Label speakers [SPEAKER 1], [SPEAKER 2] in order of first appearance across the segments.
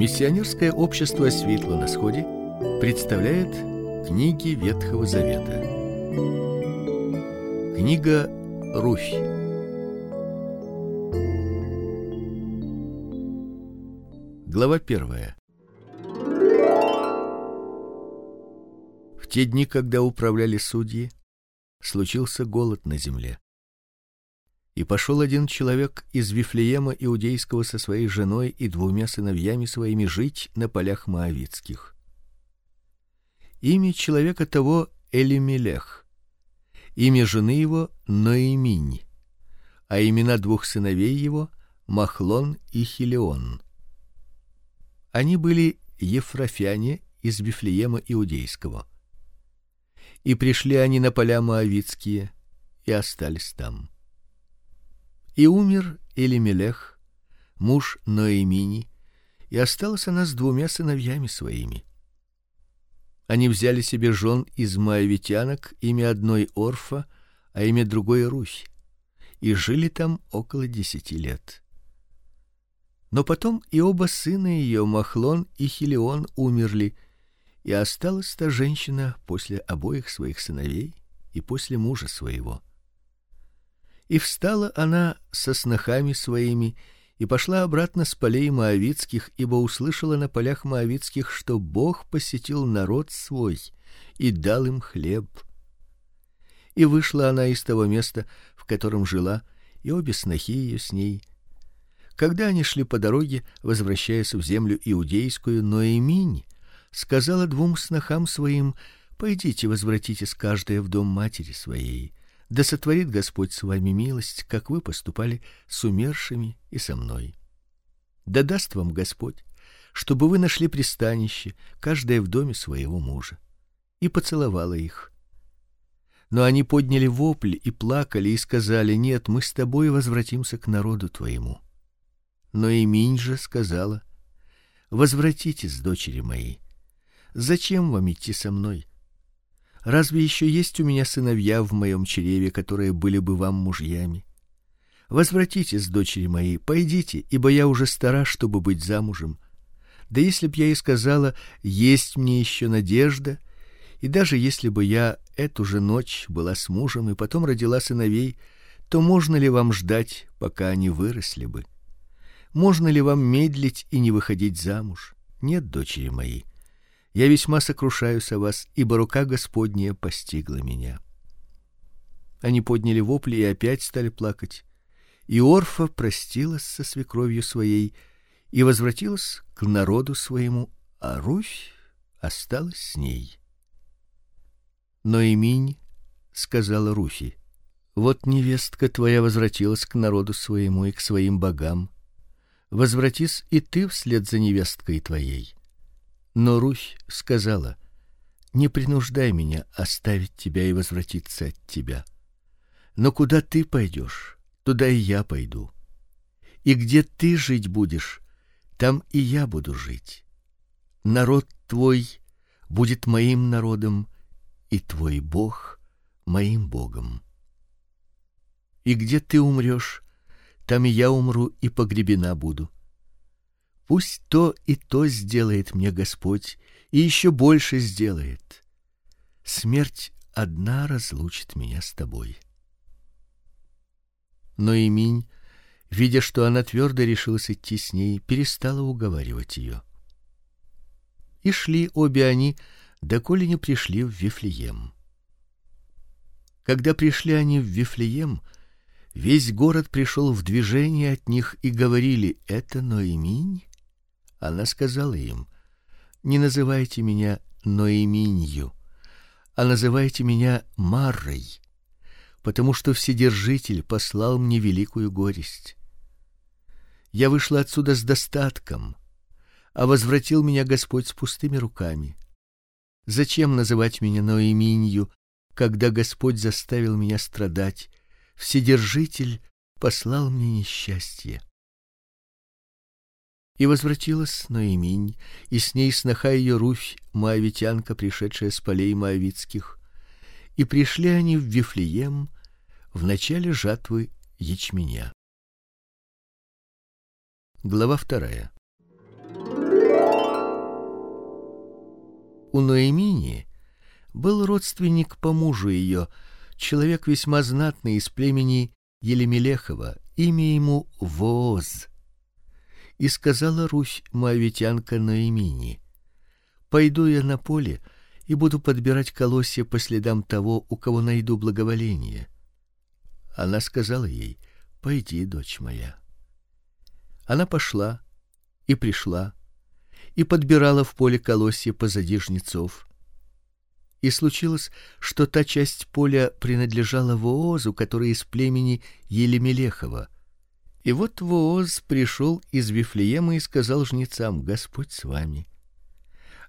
[SPEAKER 1] Миссионерское общество Светло на сходе представляет книги Ветхого Завета. Книга Руфь. Глава первая. В те дни, когда управляли судьи, случился голод на земле. И пошел один человек из Вифлеема иудейского со своей женой и двумя сыновьями своими жить на полях моавитских. Имя человека того Элимелех. Имя жены его Ноеминь. А имена двух сыновей его Махлон и Хилион. Они были ефрафяне из Вифлеема иудейского. И пришли они на поля моавитские и остались там. И умер Элимелех, муж Ноемини, и осталась она с двумя сыновьями своими. Они взяли себе жен из моавитянок, имя одной Орфа, а имя другой Русь, и жили там около десяти лет. Но потом и оба сына ее, Махлон и Хилион, умерли, и осталась та женщина после обоих своих сыновей и после мужа своего. И встала она со снохами своими и пошла обратно с полей моавитских, ибо услышала на полях моавитских, что Бог посетил народ свой и дал им хлеб. И вышла она из того места, в котором жила, и обе снохи ее с ней. Когда они шли по дороге, возвращаясь в землю иудейскую, Ноеминь сказала двум снохам своим: "Пойдите, возвратитесь каждая в дом матери своей" да сотворит Господь с вами милость, как вы поступали с умершими и со мной. Да даст вам Господь, чтобы вы нашли пристанище, каждая в доме своего мужа. И поцеловала их. Но они подняли вопль и плакали и сказали: "Нет, мы с тобой возвратимся к народу твоему". Но и Минь же сказала: "Возвратитесь, дочери мои. Зачем вам идти со мной? Разве еще есть у меня сыновья в моем чреве, которые были бы вам мужьями? Возвратитесь, дочери мои, пойдите, ибо я уже стара, чтобы быть замужем. Да если б я и сказала: есть мне еще надежда, и даже если бы я эту же ночь была с мужем и потом родила сыновей, то можно ли вам ждать, пока они выросли бы? Можно ли вам медлить и не выходить замуж? Нет, дочери мои, я весьма сокрушаюсь о вас, ибо рука Господня постигла меня. Они подняли вопли и опять стали плакать. И Орфа простилась со свекровью своей и возвратилась к народу своему, а Русь осталась с ней. Но Иминь сказала Руфи: Вот невестка твоя возвратилась к народу своему и к своим богам. Возвратись и ты вслед за невесткой твоей. Но Русь сказала: "Не принуждай меня оставить тебя и возвратиться от тебя. Но куда ты пойдешь, туда и я пойду. И где ты жить будешь, там и я буду жить. Народ твой будет моим народом, и твой Бог моим Богом. И где ты умрешь, там и я умру и погребена буду. Пусть то и то сделает мне Господь, и еще больше сделает. Смерть одна разлучит меня с тобой. Но Иминь, видя, что она твердо решилась идти с ней, перестала уговаривать ее. И шли обе они, доколе не пришли в Вифлеем. Когда пришли они в Вифлеем, весь город пришел в движение от них и говорили: "Это Ноеминь?" Она сказала им: "Не называйте меня Ноеминью, а называйте меня Маррой, потому что Вседержитель послал мне великую горесть. Я вышла отсюда с достатком, а возвратил меня Господь с пустыми руками. Зачем называть меня Ноеминью, когда Господь заставил меня страдать? Вседержитель послал мне несчастье. И возвратилась Ноеминь, и с ней сноха ее Руфь, моавитянка, пришедшая с полей моавитских. И пришли они в Вифлеем в начале жатвы ячменя. Глава вторая. У Ноэмини был родственник по мужу ее, человек весьма знатный из племени Елемелехова, имя ему Воз. И сказала Русь моавитянка Ноэмини: Пойду я на поле и буду подбирать колосья по следам того, у кого найду благоволение. Она сказала ей: "Пойди, дочь моя". Она пошла и пришла и подбирала в поле колосья позади жнецов. И случилось, что та часть поля принадлежала Воозу, который из племени Елемелехова. И вот Вооз пришел из Вифлеема и сказал жнецам: "Господь с вами".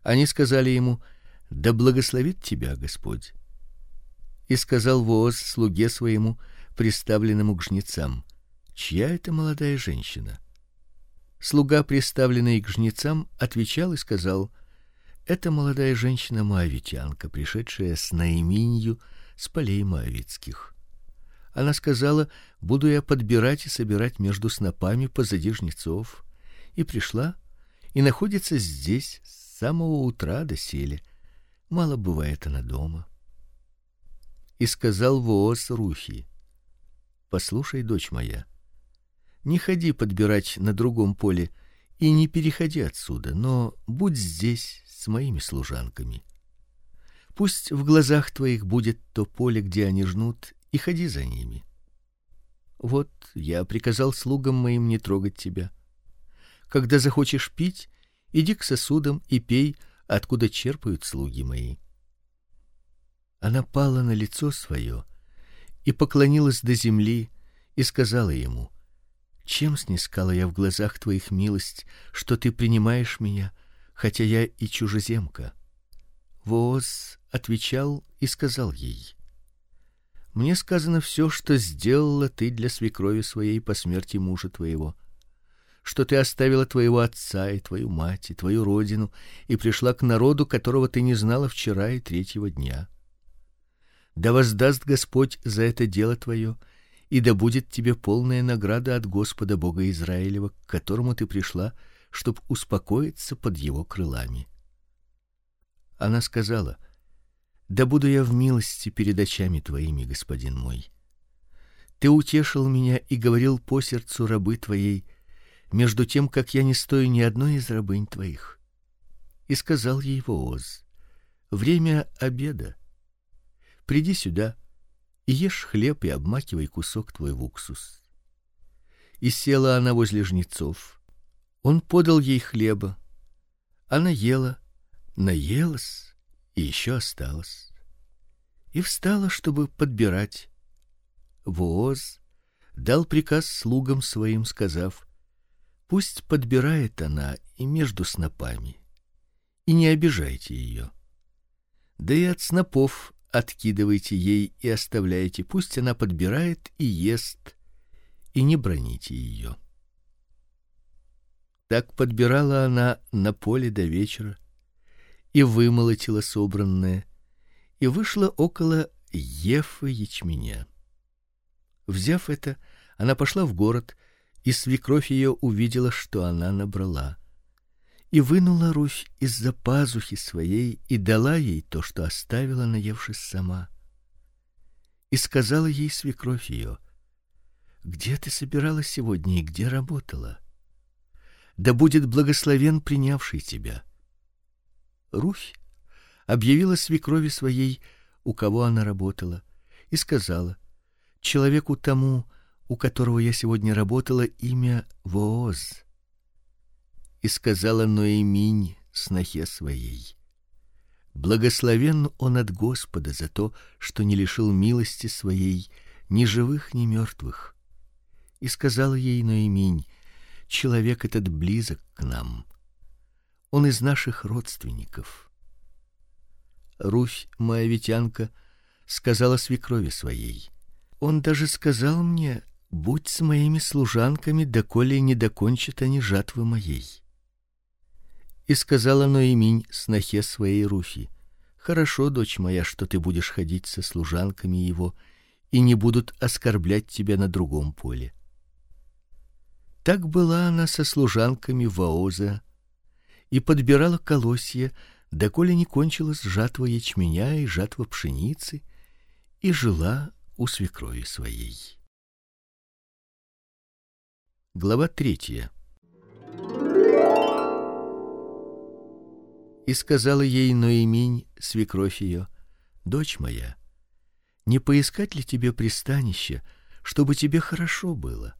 [SPEAKER 1] Они сказали ему: "Да благословит тебя Господь". И сказал Вооз слуге своему, приставленному к жнецам: "Чья это молодая женщина?" Слуга, приставленный к жнецам, отвечал и сказал: "Это молодая женщина моавитянка, пришедшая с Наиминью с полей моавитских". Она сказала: "Буду я подбирать и собирать между снопами позади жнецов". И пришла и находится здесь с самого утра до сели. Мало бывает она дома. И сказал Вооз Рухи: "Послушай, дочь моя, не ходи подбирать на другом поле и не переходи отсюда, но будь здесь с моими служанками. Пусть в глазах твоих будет то поле, где они жнут, и ходи за ними. Вот я приказал слугам моим не трогать тебя. Когда захочешь пить, иди к сосудам и пей, откуда черпают слуги мои. Она пала на лицо свое и поклонилась до земли и сказала ему: чем снискала я в глазах твоих милость, что ты принимаешь меня, хотя я и чужеземка? Воз отвечал и сказал ей: Мне сказано все, что сделала ты для свекрови своей по смерти мужа твоего, что ты оставила твоего отца и твою мать и твою родину и пришла к народу, которого ты не знала вчера и третьего дня. Да воздаст Господь за это дело твое и да будет тебе полная награда от Господа Бога Израилева, к которому ты пришла, чтоб успокоиться под его крылами. Она сказала: Да буду я в милости перед очами твоими, господин мой. Ты утешил меня и говорил по сердцу рабы твоей, между тем как я не стою ни одной из рабынь твоих. И сказал ей Вооз: Время обеда. Приди сюда и ешь хлеб и обмакивай кусок твой в уксус. И села она возле жнецов. Он подал ей хлеба. Она ела, наелась и еще осталось. И встала, чтобы подбирать. Вооз дал приказ слугам своим, сказав: Пусть подбирает она и между снопами, и не обижайте ее. Да и от снопов откидывайте ей и оставляйте, пусть она подбирает и ест, и не броните ее. Так подбирала она на поле до вечера и вымолотила собранное, и вышла около ефы ячменя. Взяв это, она пошла в город, и свекровь ее увидела, что она набрала и вынула Русь из-за пазухи своей и дала ей то, что оставила, наевшись сама. И сказала ей свекровь ее: "Где ты собиралась сегодня и где работала? Да будет благословен принявший тебя". Русь объявила свекрови своей, у кого она работала, и сказала: "Человеку тому, у которого я сегодня работала, имя Вооз" и сказала Ноэминь снохе своей: Благословен он от Господа за то, что не лишил милости своей ни живых, ни мертвых. И сказала ей Ноэминь: человек этот близок к нам. Он из наших родственников. Русь моавитянка сказала свекрови своей: Он даже сказал мне: будь с моими служанками, доколе не докончат они жатвы моей. И сказала Ноеминь снохе своей Руфи: Хорошо, дочь моя, что ты будешь ходить со служанками его, и не будут оскорблять тебя на другом поле. Так была она со служанками Ваоза и подбирала колосья доколе не кончилась жатва ячменя и жатва пшеницы, и жила у свекрови своей. Глава третья. И сказала ей Ноеминь, свекровь ее: "Дочь моя, не поискать ли тебе пристанища, чтобы тебе хорошо было?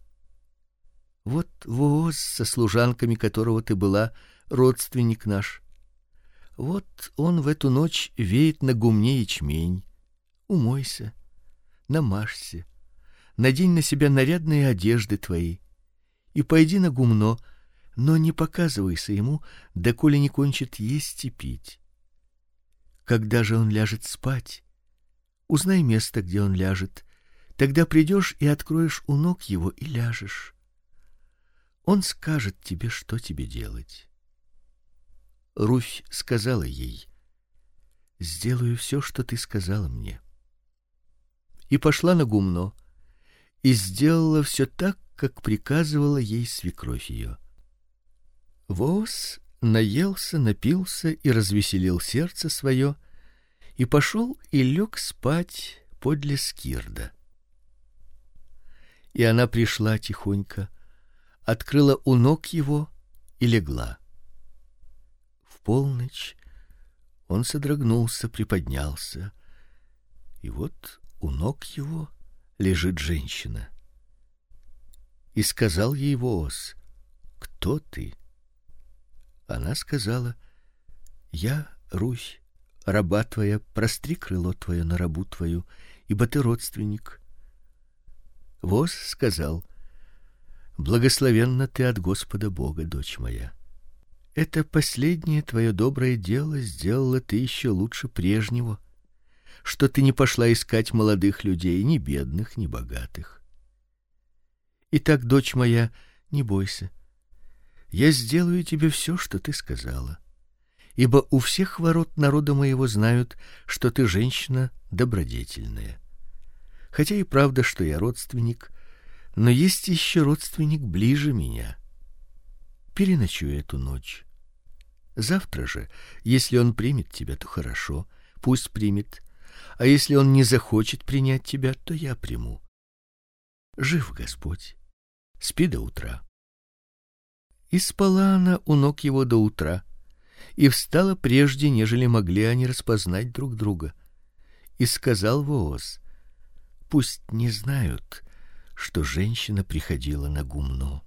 [SPEAKER 1] Вот Вооз со служанками которого ты была, родственник наш. Вот он в эту ночь веет на гумне ячмень. Умойся, намажься, надень на себя нарядные одежды твои и пойди на гумно, но не показывайся ему, доколе не кончит есть и пить. Когда же он ляжет спать, узнай место, где он ляжет, тогда придешь и откроешь у ног его и ляжешь. Он скажет тебе, что тебе делать. Руфь сказала ей: "Сделаю все, что ты сказала мне". И пошла на гумно и сделала все так, как приказывала ей свекровь ее. Воз наелся, напился и развеселил сердце свое, и пошел и лег спать подле скирда. И она пришла тихонько, открыла у ног его и легла. Полночь он содрогнулся, приподнялся, и вот у ног его лежит женщина. И сказал ей Воз: "Кто ты?" Она сказала: "Я Русь, раба твоя, простри крыло твое на рабу твою, ибо ты родственник". Воз сказал: "Благословенна ты от Господа Бога, дочь моя. Это последнее твое доброе дело сделала ты еще лучше прежнего, что ты не пошла искать молодых людей, ни бедных, ни богатых. Итак, дочь моя, не бойся, я сделаю тебе все, что ты сказала. Ибо у всех ворот народа моего знают, что ты женщина добродетельная. Хотя и правда, что я родственник, но есть еще родственник ближе меня. Переночуй эту ночь. Завтра же, если он примет тебя, то хорошо, пусть примет. А если он не захочет принять тебя, то я приму. Жив Господь. Спи до утра. И спала она у ног его до утра, и встала прежде, нежели могли они распознать друг друга. И сказал Вооз: "Пусть не знают, что женщина приходила на гумно".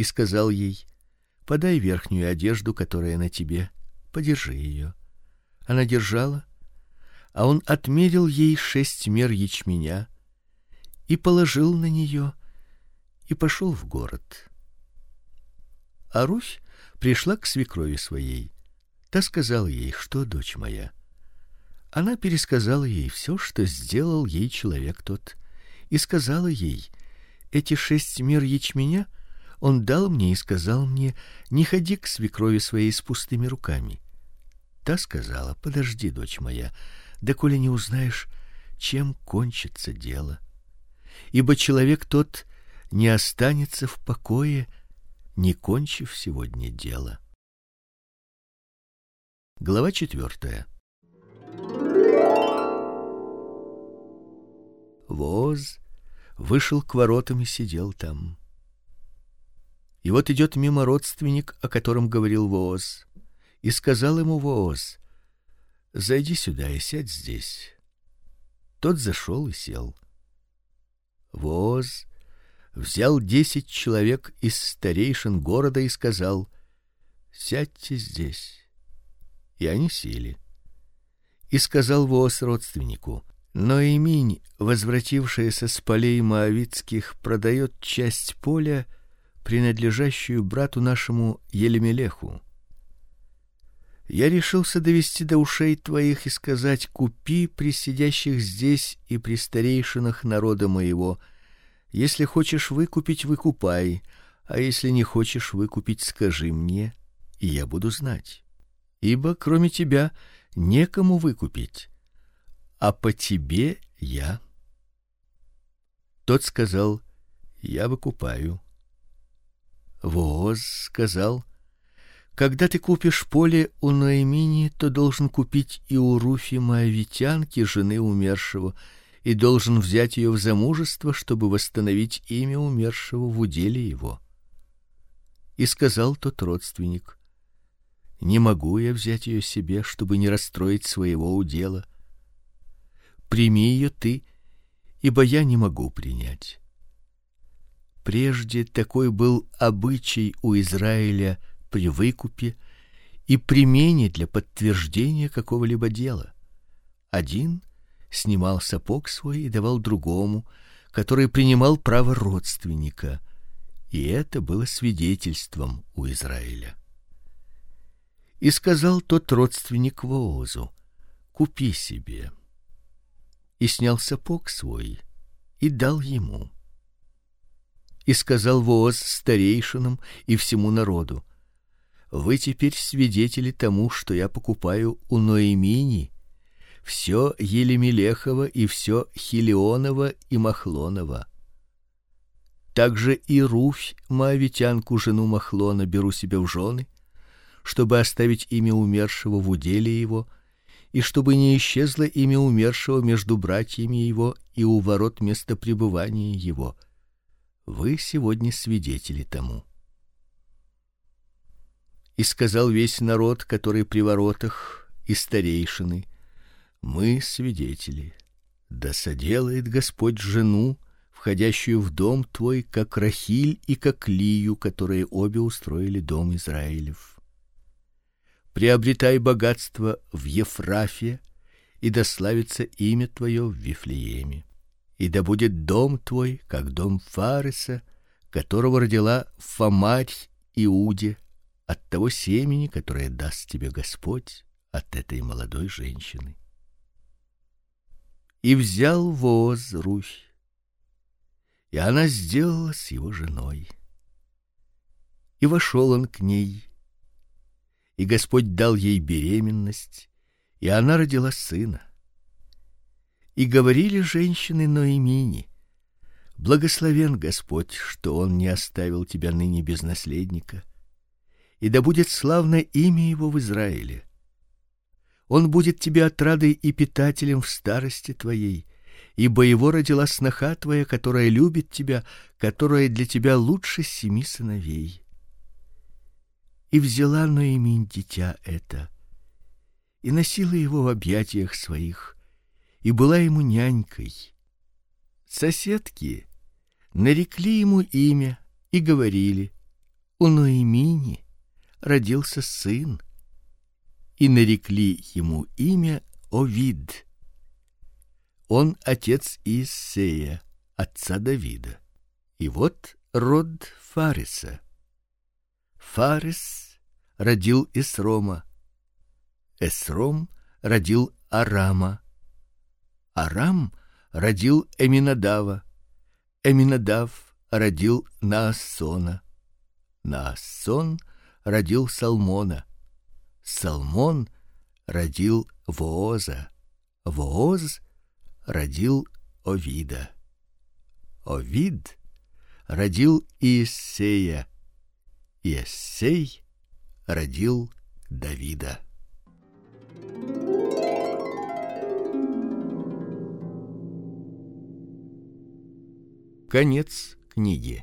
[SPEAKER 1] И сказал ей: "Подай верхнюю одежду, которая на тебе, подержи ее". Она держала, а он отмерил ей шесть мер ячменя и положил на нее и пошел в город. А Русь пришла к свекрови своей. Та сказала ей: "Что, дочь моя?" Она пересказала ей все, что сделал ей человек тот, и сказала ей: "Эти шесть мер ячменя он дал мне и сказал мне: не ходи к свекрови своей с пустыми руками". Та сказала: "Подожди, дочь моя, доколе не узнаешь, чем кончится дело. Ибо человек тот не останется в покое, не кончив сегодня дело. Глава четвертая. Воз вышел к воротам и сидел там. И вот идет мимо родственник, о котором говорил Воз, и сказал ему Воз: "Зайди сюда и сядь здесь". Тот зашел и сел. Воз взял десять человек из старейшин города и сказал: "Сядьте здесь". И они сели. И сказал Воос родственнику: "Но Иминь, возвратившаяся с полей моавитских, продает часть поля, принадлежащую брату нашему Елемелеху. Я решился довести до ушей твоих и сказать: купи при сидящих здесь и при старейшинах народа моего если хочешь выкупить, выкупай, а если не хочешь выкупить, скажи мне, и я буду знать. Ибо кроме тебя некому выкупить, а по тебе я. Тот сказал: я выкупаю. Воз сказал: Когда ты купишь поле у Наимини, то должен купить и у Руфи моавитянки, жены умершего, и должен взять ее в замужество, чтобы восстановить имя умершего в уделе его. И сказал тот родственник: Не могу я взять ее себе, чтобы не расстроить своего удела. Прими ее ты, ибо я не могу принять. Прежде такой был обычай у Израиля при выкупе и примене для подтверждения какого-либо дела. Один снимал сапог свой и давал другому, который принимал право родственника, и это было свидетельством у Израиля. И сказал тот родственник Воозу: "Купи себе". И снял сапог свой и дал ему. И сказал Вооз старейшинам и всему народу: вы теперь свидетели тому, что я покупаю у Ноемини все Елемелехово и все Хилионово и Махлоново. Также и Руфь, моавитянку, жену Махлона, беру себе в жены, чтобы оставить имя умершего в уделе его, и чтобы не исчезло имя умершего между братьями его и у ворот места пребывания его. Вы сегодня свидетели тому. И сказал весь народ, который при воротах, и старейшины: Мы свидетели. Да соделает Господь жену, входящую в дом твой, как Рахиль и как Лию, которые обе устроили дом Израилев. Приобретай богатство в Ефрафе, и да славится имя твое в Вифлееме. И да будет дом твой, как дом Фареса, которого родила Фамарь Иуде, от того семени, которое даст тебе Господь от этой молодой женщины. И взял воз Руфь, и она сделалась его женой. И вошел он к ней, и Господь дал ей беременность, и она родила сына. И говорили женщины Ноемини: Благословен Господь, что он не оставил тебя ныне без наследника и да будет славно имя его в Израиле. Он будет тебе отрадой и питателем в старости твоей, ибо его родила сноха твоя, которая любит тебя, которая для тебя лучше семи сыновей. И взяла Ноемин дитя это, и носила его в объятиях своих, и была ему нянькой. Соседки нарекли ему имя и говорили: "У Ноемини родился сын, и нарекли ему имя Овид. Он отец Иссея, отца Давида. И вот род Фариса. Фарис родил Эсрома. Эсром родил Арама. Арам родил Эминадава. Эминадав родил Наасона. Наасон родил Салмона. Салмон родил Вооза. Вооз родил Овида. Овид родил Иессея. Иессей родил Давида. Конец книги.